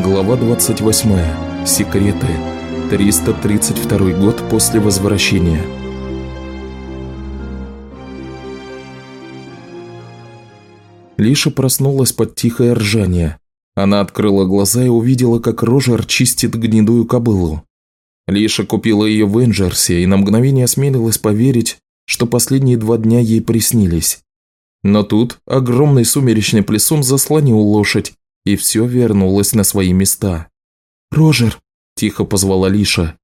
Глава 28. Секреты. 332 год после возвращения. Лиша проснулась под тихое ржание. Она открыла глаза и увидела, как Рожер чистит гнедую кобылу. Лиша купила ее в Энджерсе и на мгновение осмелилась поверить, что последние два дня ей приснились. Но тут огромный сумеречный плесун заслонил лошадь, и все вернулось на свои места. «Рожер!» – тихо позвала Лиша.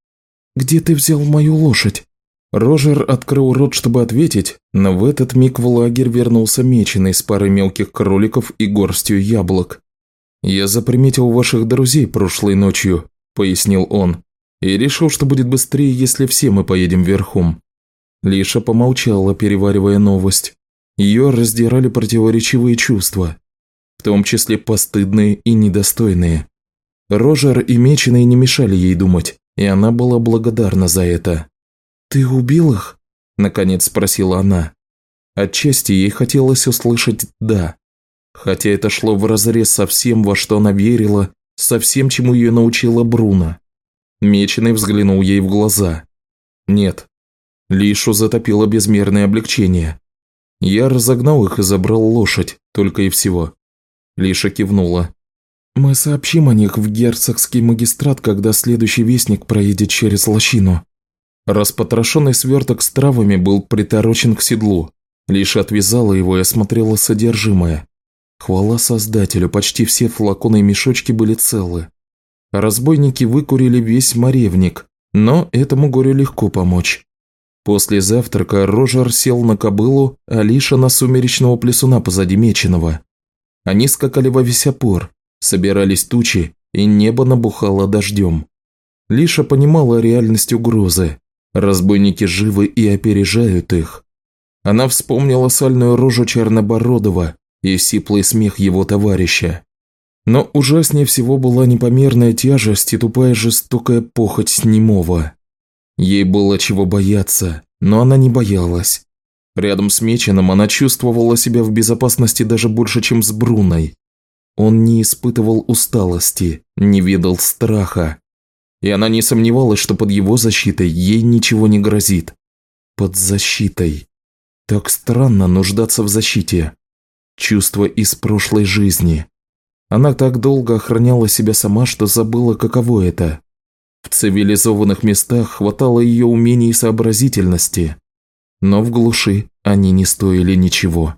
«Где ты взял мою лошадь?» Рожер открыл рот, чтобы ответить, но в этот миг в лагерь вернулся меченый с парой мелких кроликов и горстью яблок. «Я заприметил ваших друзей прошлой ночью», – пояснил он, – «и решил, что будет быстрее, если все мы поедем верхом». Лиша помолчала, переваривая новость. Ее раздирали противоречивые чувства, в том числе постыдные и недостойные. Рожер и Меченый не мешали ей думать, и она была благодарна за это. «Ты убил их?» – наконец спросила она. Отчасти ей хотелось услышать «да», хотя это шло вразрез со всем, во что она верила, со всем, чему ее научила Бруно. Меченый взглянул ей в глаза. «Нет». Лишу затопило безмерное облегчение. Я разогнал их и забрал лошадь, только и всего. Лиша кивнула. «Мы сообщим о них в герцогский магистрат, когда следующий вестник проедет через лощину». Распотрошенный сверток с травами был приторочен к седлу. Лиша отвязала его и осмотрела содержимое. Хвала создателю, почти все флаконы и мешочки были целы. Разбойники выкурили весь моревник, но этому горю легко помочь. После завтрака Рожер сел на кобылу, а Лиша на сумеречного плесуна позади меченого. Они скакали во весь опор, собирались тучи, и небо набухало дождем. Лиша понимала реальность угрозы. Разбойники живы и опережают их. Она вспомнила сальную рожу Чернобородова и сиплый смех его товарища. Но ужаснее всего была непомерная тяжесть и тупая жестокая похоть немого. Ей было чего бояться, но она не боялась. Рядом с Меченым она чувствовала себя в безопасности даже больше, чем с Бруной. Он не испытывал усталости, не видел страха. И она не сомневалась, что под его защитой ей ничего не грозит. Под защитой. Так странно нуждаться в защите. Чувство из прошлой жизни. Она так долго охраняла себя сама, что забыла, каково это в цивилизованных местах хватало ее умений и сообразительности, но в глуши они не стоили ничего.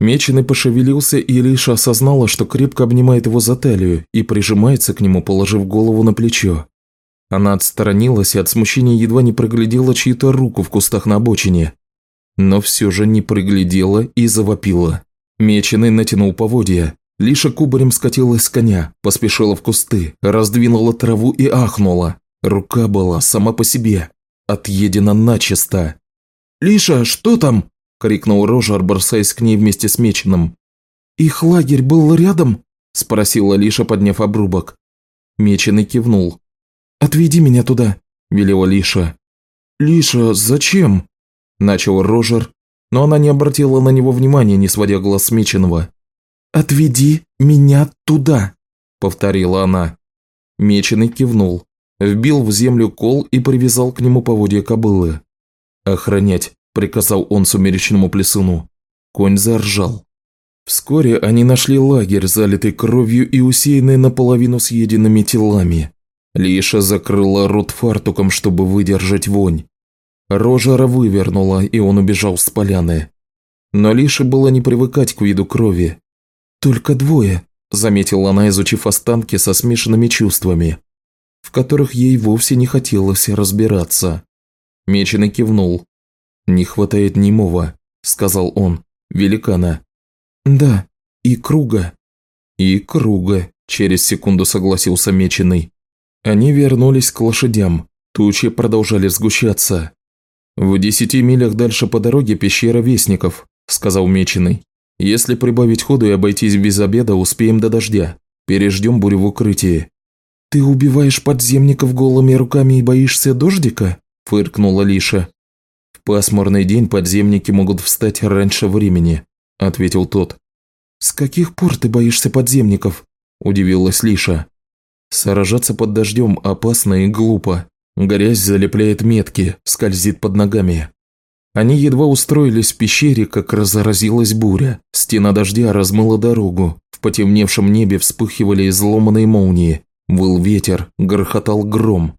Меченый пошевелился и лишь осознала, что крепко обнимает его за талию и прижимается к нему, положив голову на плечо. Она отсторонилась и от смущения едва не проглядела чью-то руку в кустах на обочине. Но все же не проглядела и завопила. Меченый натянул поводья, Лиша кубарем скатилась с коня, поспешила в кусты, раздвинула траву и ахнула. Рука была сама по себе, отъедена начисто. «Лиша, что там?» – крикнул Рожар, бросаясь к ней вместе с Меченым. «Их лагерь был рядом?» – спросила Лиша, подняв обрубок. Меченый кивнул. «Отведи меня туда», – велела Лиша. «Лиша, зачем?» – начал Рожер, но она не обратила на него внимания, не сводя глаз с Меченого. «Отведи меня туда», – повторила она. Меченый кивнул, вбил в землю кол и привязал к нему поводья кобылы. «Охранять», – приказал он сумеречному плесуну. Конь заржал. Вскоре они нашли лагерь, залитый кровью и усеянный наполовину съеденными телами. Лиша закрыла рот фартуком, чтобы выдержать вонь. Рожара вывернула, и он убежал с поляны. Но Лише было не привыкать к виду крови. «Только двое», – заметила она, изучив останки со смешанными чувствами, в которых ей вовсе не хотелось разбираться. Меченый кивнул. «Не хватает немого», – сказал он, – «великана». «Да, и круга». «И круга», – через секунду согласился Меченый. Они вернулись к лошадям, тучи продолжали сгущаться. «В десяти милях дальше по дороге пещера Вестников», – сказал Меченый. Если прибавить ходу и обойтись без обеда, успеем до дождя. Переждем бурю в укрытии». «Ты убиваешь подземников голыми руками и боишься дождика?» – фыркнула Лиша. «В пасмурный день подземники могут встать раньше времени», – ответил тот. «С каких пор ты боишься подземников?» – удивилась Лиша. Сражаться под дождем опасно и глупо. Грязь залепляет метки, скользит под ногами. Они едва устроились в пещере, как разразилась буря. Стена дождя размыла дорогу. В потемневшем небе вспыхивали изломанные молнии. Выл ветер, грохотал гром.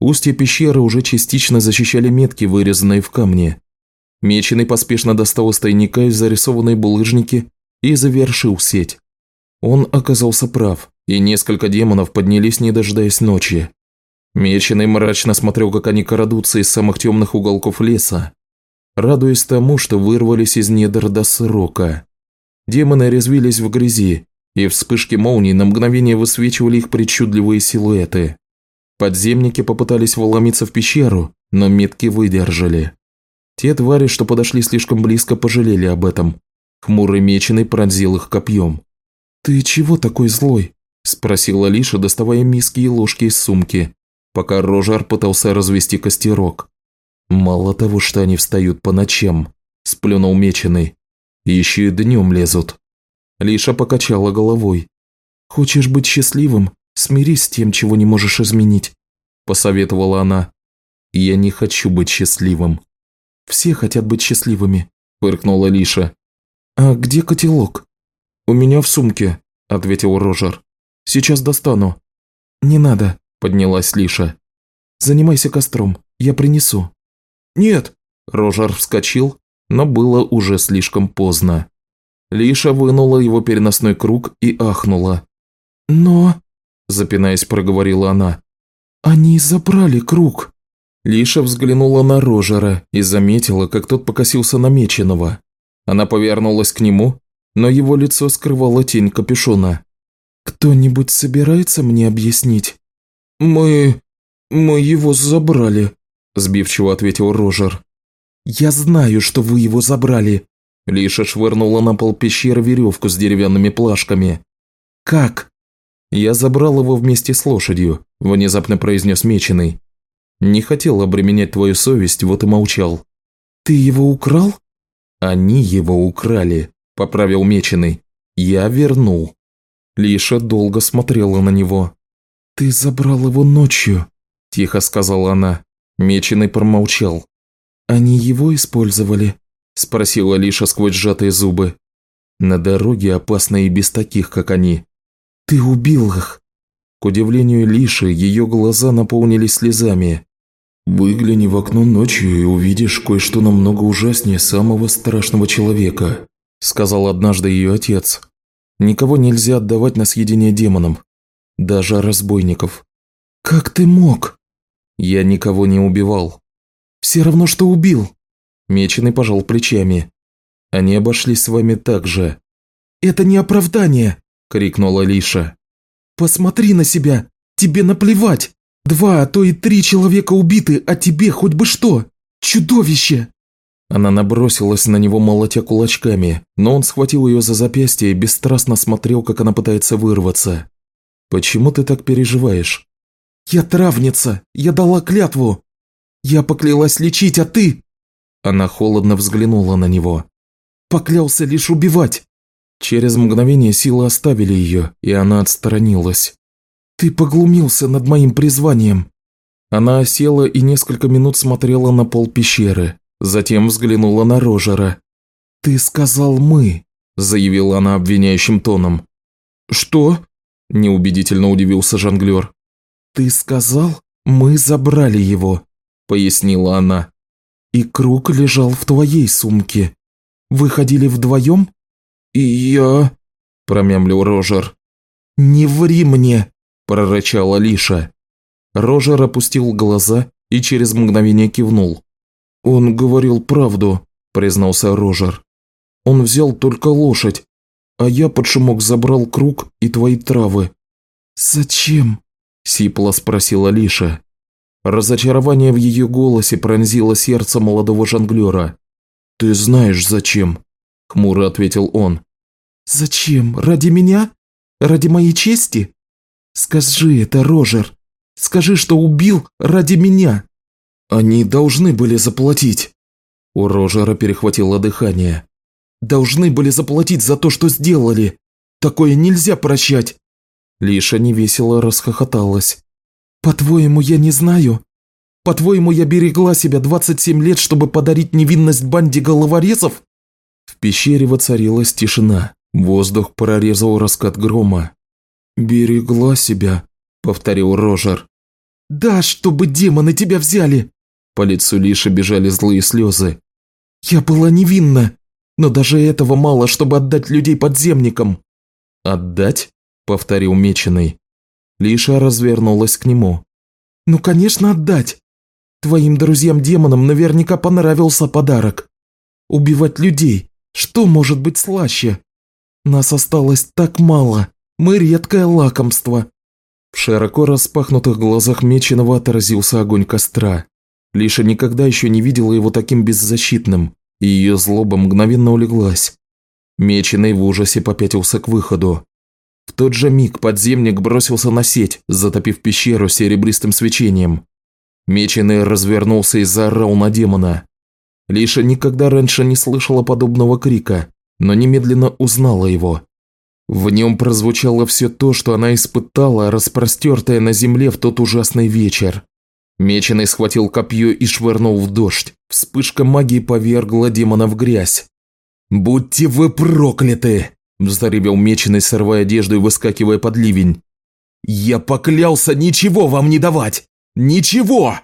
Устья пещеры уже частично защищали метки, вырезанные в камне. Меченый поспешно достал из тайника из зарисованной булыжники и завершил сеть. Он оказался прав, и несколько демонов поднялись, не дожидаясь ночи. Меченый мрачно смотрел, как они крадутся из самых темных уголков леса, радуясь тому, что вырвались из недр до срока. Демоны резвились в грязи, и вспышки молний на мгновение высвечивали их причудливые силуэты. Подземники попытались вломиться в пещеру, но метки выдержали. Те твари, что подошли слишком близко, пожалели об этом. Хмурый меченый пронзил их копьем. «Ты чего такой злой?» – спросила Лиша, доставая миски и ложки из сумки, пока Рожар пытался развести костерок. «Мало того, что они встают по ночам», – сплюнул меченый. «Еще и днем лезут». Лиша покачала головой. «Хочешь быть счастливым? Смирись с тем, чего не можешь изменить», – посоветовала она. «Я не хочу быть счастливым». «Все хотят быть счастливыми», – фыркнула Лиша. «А где котелок?» «У меня в сумке», – ответил Рожер. «Сейчас достану». «Не надо», – поднялась Лиша. «Занимайся костром, я принесу». «Нет!» – Рожер вскочил, но было уже слишком поздно. Лиша вынула его переносной круг и ахнула. «Но...» – запинаясь, проговорила она. «Они забрали круг!» Лиша взглянула на Рожера и заметила, как тот покосился на Меченого. Она повернулась к нему, но его лицо скрывало тень капюшона. «Кто-нибудь собирается мне объяснить?» «Мы... мы его забрали», – сбивчиво ответил Рожер. «Я знаю, что вы его забрали». Лиша швырнула на пол пещеры веревку с деревянными плашками. «Как?» «Я забрал его вместе с лошадью», – внезапно произнес Меченый. «Не хотел обременять твою совесть, вот и молчал». «Ты его украл?» «Они его украли», – поправил Меченый. «Я вернул». Лиша долго смотрела на него. «Ты забрал его ночью», – тихо сказала она. Меченый промолчал. «Они его использовали?» – спросила Лиша сквозь сжатые зубы. «На дороге опасно и без таких, как они». «Ты убил их!» К удивлению Лиши, ее глаза наполнились слезами. «Выгляни в окно ночью и увидишь кое-что намного ужаснее самого страшного человека», – сказал однажды ее отец. «Никого нельзя отдавать на съедение демонам, даже разбойников». «Как ты мог?» «Я никого не убивал». «Все равно, что убил». Меченый пожал плечами. «Они обошлись с вами так же». «Это не оправдание!» – крикнула Лиша. «Посмотри на себя! Тебе наплевать! Два, а то и три человека убиты, а тебе хоть бы что! Чудовище!» Она набросилась на него, молотя кулачками, но он схватил ее за запястье и бесстрастно смотрел, как она пытается вырваться. «Почему ты так переживаешь?» «Я травница! Я дала клятву! Я поклялась лечить, а ты...» Она холодно взглянула на него. «Поклялся лишь убивать!» Через мгновение силы оставили ее, и она отстранилась. «Ты поглумился над моим призванием!» Она осела и несколько минут смотрела на пол пещеры, затем взглянула на Рожера. «Ты сказал «мы», – заявила она обвиняющим тоном. «Что?» – неубедительно удивился жонглер. «Ты сказал, мы забрали его», – пояснила она. «И круг лежал в твоей сумке. Вы ходили вдвоем?» «И я...» – промямлил Рожер. «Не ври мне!» – прорычала Лиша. Рожер опустил глаза и через мгновение кивнул. «Он говорил правду», – признался Рожер. «Он взял только лошадь, а я под шумок забрал круг и твои травы». «Зачем?» – сипло спросила Лиша. Разочарование в ее голосе пронзило сердце молодого жонглера. «Ты знаешь, зачем?» – хмуро ответил он. «Зачем? Ради меня? Ради моей чести? Скажи это, Рожер. Скажи, что убил ради меня». «Они должны были заплатить». У Рожера перехватило дыхание. «Должны были заплатить за то, что сделали. Такое нельзя прощать. Лиша невесело расхохоталась. «По-твоему, я не знаю? По-твоему, я берегла себя 27 лет, чтобы подарить невинность банде головорезов?» В пещере воцарилась тишина. Воздух прорезал раскат грома. «Берегла себя», – повторил Рожер. «Да, чтобы демоны тебя взяли!» По лицу Лиши бежали злые слезы. «Я была невинна, но даже этого мало, чтобы отдать людей подземникам». «Отдать?» – повторил Меченый. Лиша развернулась к нему. «Ну, конечно, отдать. Твоим друзьям-демонам наверняка понравился подарок. Убивать людей. Что может быть слаще? Нас осталось так мало. Мы редкое лакомство». В широко распахнутых глазах Меченого отразился огонь костра. Лиша никогда еще не видела его таким беззащитным, и ее злоба мгновенно улеглась. Меченый в ужасе попятился к выходу. В тот же миг подземник бросился на сеть, затопив пещеру серебристым свечением. Меченый развернулся и заорал на демона. Лиша никогда раньше не слышала подобного крика, но немедленно узнала его. В нем прозвучало все то, что она испытала, распростертая на земле в тот ужасный вечер. Меченый схватил копье и швырнул в дождь. Вспышка магии повергла демона в грязь. «Будьте вы прокляты!» – взоревел Меченый, срывая одежду и выскакивая под ливень. «Я поклялся ничего вам не давать! Ничего!»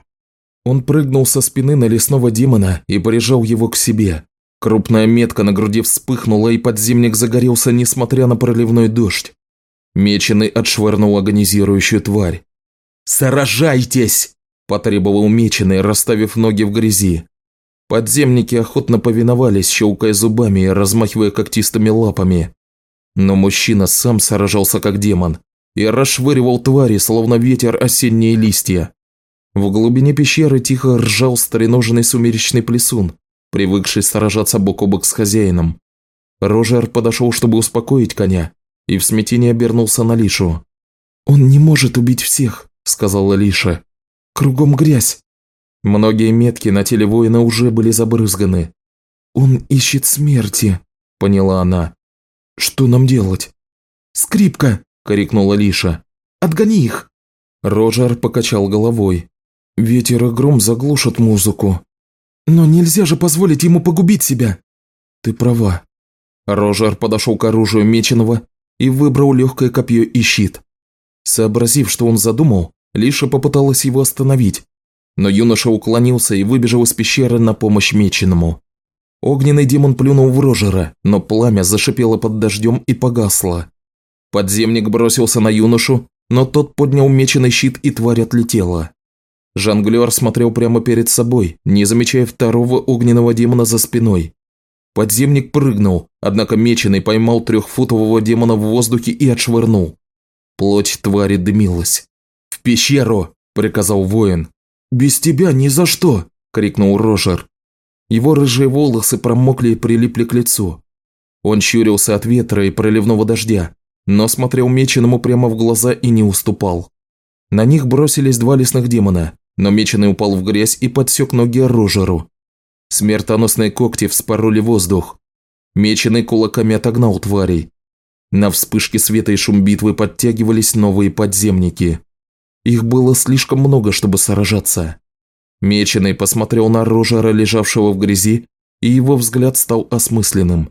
Он прыгнул со спины на лесного демона и прижал его к себе. Крупная метка на груди вспыхнула, и подземник загорелся, несмотря на проливной дождь. Меченый отшвырнул агонизирующую тварь. «Сражайтесь!» – потребовал Меченый, расставив ноги в грязи. Подземники охотно повиновались, щелкая зубами и размахивая когтистыми лапами. Но мужчина сам сражался как демон и расшвыривал твари, словно ветер осенние листья. В глубине пещеры тихо ржал стреноженный сумеречный плесун, привыкший сражаться бок о бок с хозяином. Рожер подошел, чтобы успокоить коня, и в смятении обернулся на Лишу. «Он не может убить всех», – сказала Лиша. «Кругом грязь». Многие метки на теле воина уже были забрызганы. «Он ищет смерти», – поняла она. «Что нам делать?» «Скрипка!» – крикнула Лиша. «Отгони их!» Рожер покачал головой. Ветер и гром заглушат музыку. Но нельзя же позволить ему погубить себя. Ты права. Рожер подошел к оружию Меченого и выбрал легкое копье и щит. Сообразив, что он задумал, Лиша попыталась его остановить, но юноша уклонился и выбежал из пещеры на помощь Меченому. Огненный демон плюнул в Рожера, но пламя зашипело под дождем и погасло. Подземник бросился на юношу, но тот поднял меченый щит и тварь отлетела. Жонглер смотрел прямо перед собой, не замечая второго огненного демона за спиной. Подземник прыгнул, однако меченый поймал трехфутового демона в воздухе и отшвырнул. Плоть твари дымилась. «В пещеру!» – приказал воин. «Без тебя ни за что!» – крикнул Рожер. Его рыжие волосы промокли и прилипли к лицу. Он щурился от ветра и проливного дождя, но смотрел меченому прямо в глаза и не уступал. На них бросились два лесных демона, но меченый упал в грязь и подсек ноги Рожеру. Смертоносные когти вспороли воздух. Меченый кулаками отогнал тварей. На вспышке света и шум битвы подтягивались новые подземники. Их было слишком много, чтобы сражаться. Меченый посмотрел на Рожера, лежавшего в грязи, и его взгляд стал осмысленным.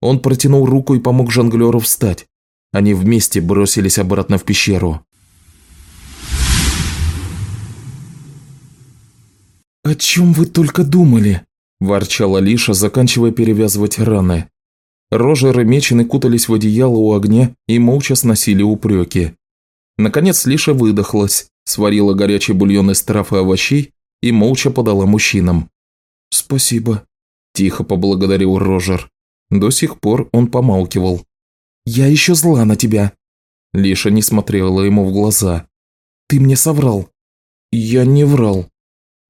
Он протянул руку и помог жонглеру встать. Они вместе бросились обратно в пещеру. «О чем вы только думали?» – ворчала Лиша, заканчивая перевязывать раны. Рожер и Меченый кутались в одеяло у огня и молча сносили упреки. Наконец Лиша выдохлась, сварила горячий бульон из трав и овощей и молча подала мужчинам. «Спасибо», – тихо поблагодарил Рожер. До сих пор он помалкивал. «Я еще зла на тебя». Лиша не смотрела ему в глаза. «Ты мне соврал». «Я не врал»,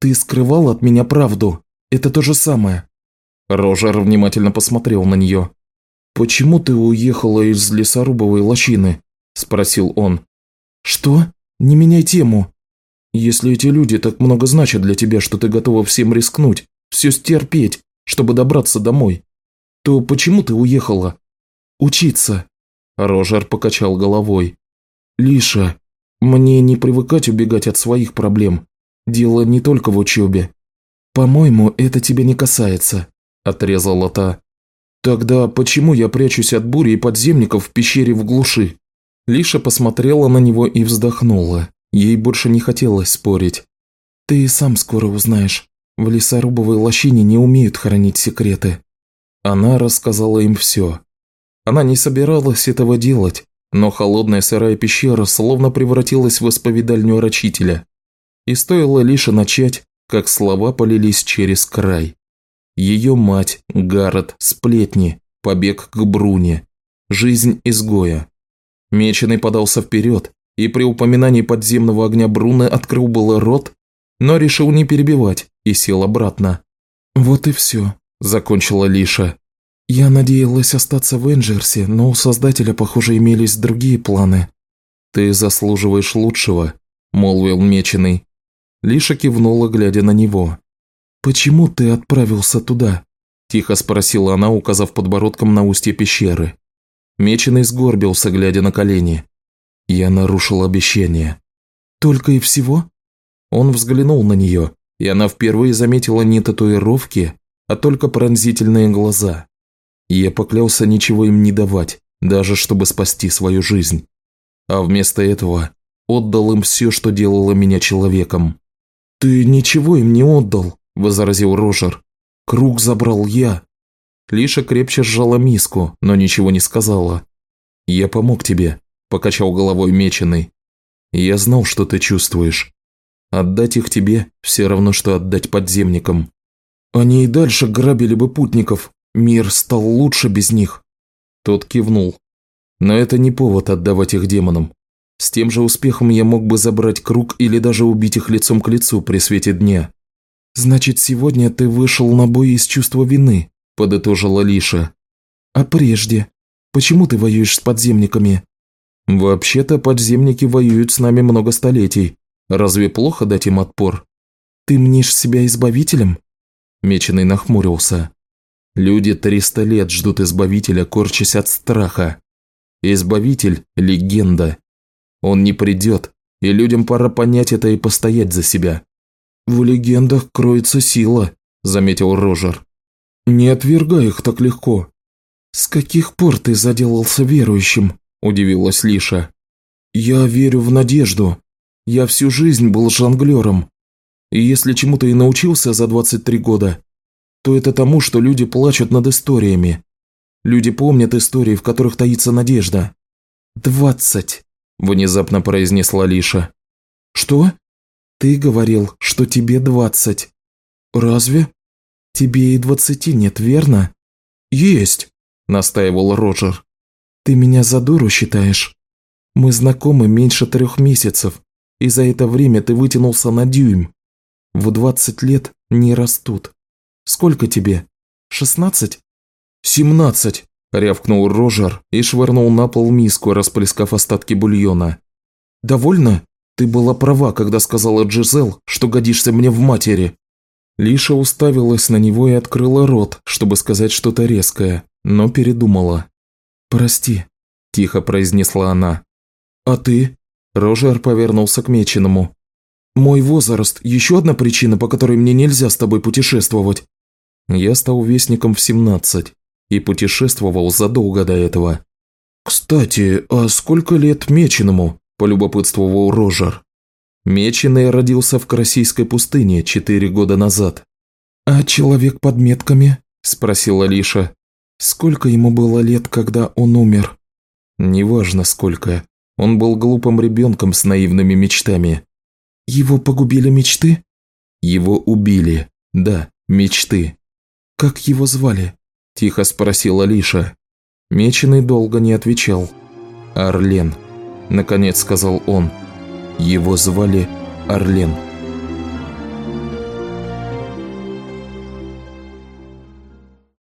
ты скрывал от меня правду. Это то же самое. Рожер внимательно посмотрел на нее. «Почему ты уехала из лесорубовой лощины?» – спросил он. «Что? Не меняй тему. Если эти люди так много значат для тебя, что ты готова всем рискнуть, все стерпеть, чтобы добраться домой, то почему ты уехала? Учиться?» Рожер покачал головой. Лиша, мне не привыкать убегать от своих проблем. Дело не только в учебе. По-моему, это тебя не касается», – отрезала та. «Тогда почему я прячусь от бури и подземников в пещере в глуши?» Лиша посмотрела на него и вздохнула. Ей больше не хотелось спорить. «Ты сам скоро узнаешь. В лесорубовой лощине не умеют хранить секреты». Она рассказала им все. Она не собиралась этого делать, но холодная сырая пещера словно превратилась в исповедальню рачителя. И стоило лишь начать, как слова полились через край. Ее мать, Гаррет, сплетни, побег к Бруне, жизнь изгоя. Меченый подался вперед, и при упоминании подземного огня Бруны открыл было рот, но решил не перебивать и сел обратно. «Вот и все», – закончила Лиша. «Я надеялась остаться в Энджерсе, но у Создателя, похоже, имелись другие планы». «Ты заслуживаешь лучшего», – молвил Меченый. Лиша кивнула, глядя на него. «Почему ты отправился туда?» – тихо спросила она, указав подбородком на устье пещеры. Меченый сгорбился, глядя на колени. Я нарушил обещание. «Только и всего?» Он взглянул на нее, и она впервые заметила не татуировки, а только пронзительные глаза. Я поклялся ничего им не давать, даже чтобы спасти свою жизнь. А вместо этого отдал им все, что делало меня человеком. «Ты ничего им не отдал», – возразил Рожер. «Круг забрал я». Лиша крепче сжала миску, но ничего не сказала. «Я помог тебе», – покачал головой меченый. «Я знал, что ты чувствуешь. Отдать их тебе – все равно, что отдать подземникам. Они и дальше грабили бы путников. Мир стал лучше без них». Тот кивнул. «Но это не повод отдавать их демонам. С тем же успехом я мог бы забрать круг или даже убить их лицом к лицу при свете дня. «Значит, сегодня ты вышел на бой из чувства вины», – подытожила Лиша. «А прежде? Почему ты воюешь с подземниками?» «Вообще-то подземники воюют с нами много столетий. Разве плохо дать им отпор?» «Ты мнишь себя избавителем?» Меченый нахмурился. «Люди триста лет ждут избавителя, корчась от страха. Избавитель – легенда, он не придет, и людям пора понять это и постоять за себя». «В легендах кроется сила», – заметил Рожер. «Не отвергай их так легко». «С каких пор ты заделался верующим?» – удивилась Лиша. «Я верю в надежду. Я всю жизнь был жонглером. И если чему-то и научился за 23 года, то это тому, что люди плачут над историями. Люди помнят истории, в которых таится надежда. Двадцать. – внезапно произнесла Лиша. «Что? Ты говорил, что тебе двадцать. Разве? Тебе и двадцати нет, верно?» «Есть», – настаивал Роджер. «Ты меня за дуру считаешь? Мы знакомы меньше трех месяцев, и за это время ты вытянулся на дюйм. В двадцать лет не растут. Сколько тебе? Шестнадцать?» «Семнадцать», Рявкнул Рожер и швырнул на пол миску, расплескав остатки бульона. «Довольно? Ты была права, когда сказала Джизел, что годишься мне в матери». Лиша уставилась на него и открыла рот, чтобы сказать что-то резкое, но передумала. «Прости», – тихо произнесла она. «А ты?» – Рожер повернулся к Меченому. «Мой возраст – еще одна причина, по которой мне нельзя с тобой путешествовать». Я стал вестником в семнадцать и путешествовал задолго до этого. «Кстати, а сколько лет Меченому?» – полюбопытствовал Рожер. Меченый родился в Карасийской пустыне четыре года назад. «А человек под метками?» – спросила Лиша. «Сколько ему было лет, когда он умер?» «Неважно сколько. Он был глупым ребенком с наивными мечтами». «Его погубили мечты?» «Его убили. Да, мечты». «Как его звали?» – тихо спросила Лиша. Меченый долго не отвечал. «Орлен», – наконец сказал он. Его звали Орлен.